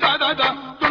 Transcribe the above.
துணு துணுக்கு துணுக்கு துணு துணுக்கு